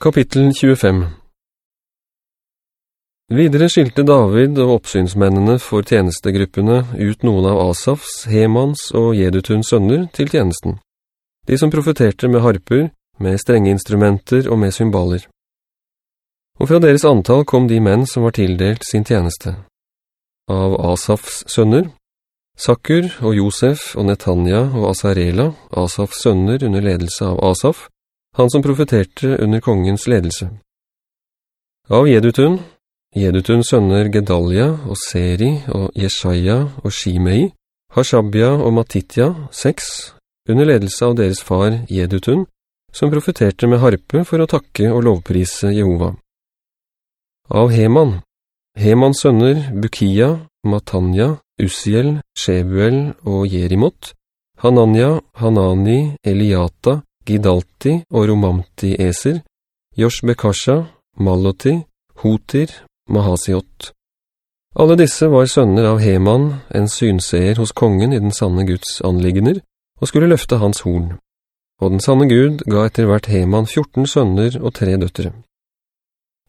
Kapittel 25 Videre skilte David og oppsynsmennene for tjenestegruppene ut noen av Asafs, Hemans og Jedutuns sønner til tjenesten. De som profeterte med harper, med strenge instrumenter og med symboler. Og fra deres antall kom de menn som var tildelt sin tjeneste. Av Asafs sønner, Sakur og Josef og Netanya og Asarela, Asafs sønner under ledelse av Asaf, han som profeterte under kongens ledelse. Av Jedutun, Jedutuns sønner Gedalia og Seri og Jeshaia og Shimei, Hashabia og Matitja, seks, under ledelse av deres far Jedutun, som profeterte med harpe for å takke og lovprise Jehova. Av Heman, Hemans sønner Bukia, Matanya, Usiel, Shebuel og Jerimot, Hanania, Hanani, Eliata, Gidalti og Romamti-eser, Josh-Bekasha, Maloti, Hotir, Mahasiot. Alle disse var sønner av Heman, en synseer hos kongen i den sanne Guds anliggender, og skulle løfte hans horn. Og den sanne Gud ga etter hvert Heman 14 sønner og tre døttere.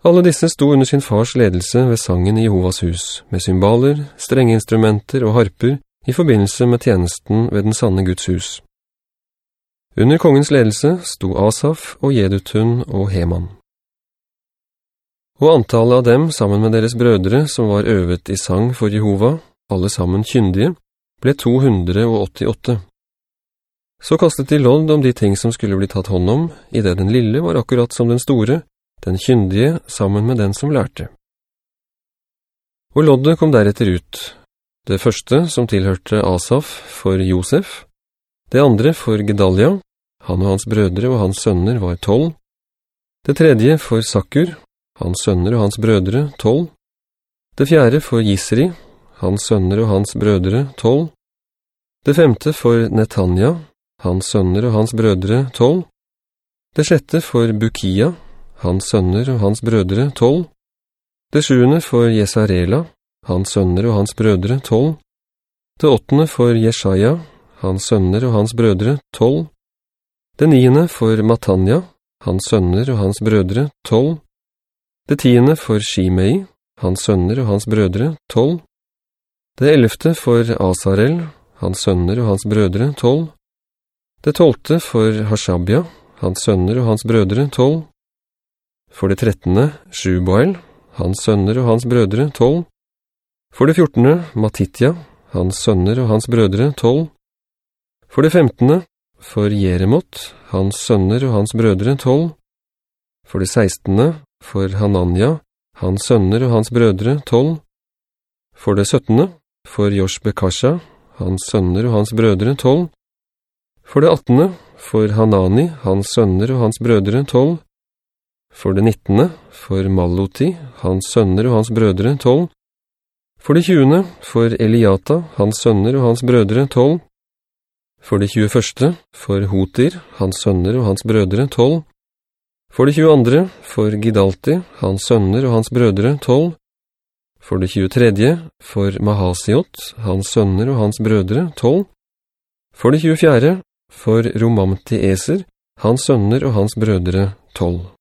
Alle disse sto under sin fars ledelse ved sangen i Jehovas hus, med symboler, strenge instrumenter og harper i forbindelse med tjenesten ved den sanne Guds hus. Under kongens ledelse sto Asaf og Jedutun og Heman. Og antallet av dem, sammen med deres brødre, som var øvet i sang for Jehova, alle sammen kyndige, ble 288. Så kastet de lodd om de ting som skulle bli tatt hånd om, i det den lille var akkurat som den store, den kyndige sammen med den som lærte. Og loddet kom deretter ut. Det første, som tilhørte Asaf, for Josef, det andre for Gedalia, han og hans brødre og hans sønner var tolv. Det tredje for Sakur, hans sønner og hans brødre, tolv. Det fjerde for Gisri, hans sønner og hans brødre, tolv. Det femte for Netanya, hans sønner og hans brødre, tolv. Det sjette for Bukia, hans sønner og hans brødre, tolv. Det sjuende for Jesarela, hans sønner og hans brødre, tolv. Det åttende for Jeshaia, hans sønner og hans brødre, tolv. Det niende for Matanya, hans sønner og hans brødre, tolv. Det tiende for Shimei, hans sønner og hans brødre, tolv. Det ellevte for Asarel, hans sønner og hans brødre, tolv. Det tolvte for Hashabia, hans sønner og hans brødre, tolv. For det trettende, Shubael, hans sønner og hans brødre, tolv. For det fjortende, Matitja, hans sønner og hans brødre, tolv. For det femtende, for Jeremot, hans sønner og hans brødre, tolv. For det sekstende, for Hanania, hans sønner og hans brødre, tolv. For det syttende, for Josh Bekasha, hans sønner og hans brødre, tolv. For det attende, for Hanani, hans sønner og hans brødre, tolv. For det nittende, for Maloti, hans sønner og hans brødre, tolv. For det tjuende, for Eliata, hans sønner og hans brødre, tolv. For det 21. for Hotir, hans sønner og hans brødre, 12. For det 22. for Gidalti, hans sønner og hans brødre, 12. For det 23. for Mahasiot, hans sønner og hans brødre, 12. For det 24. for Romamti Eser, hans sønner og hans brødre, 12.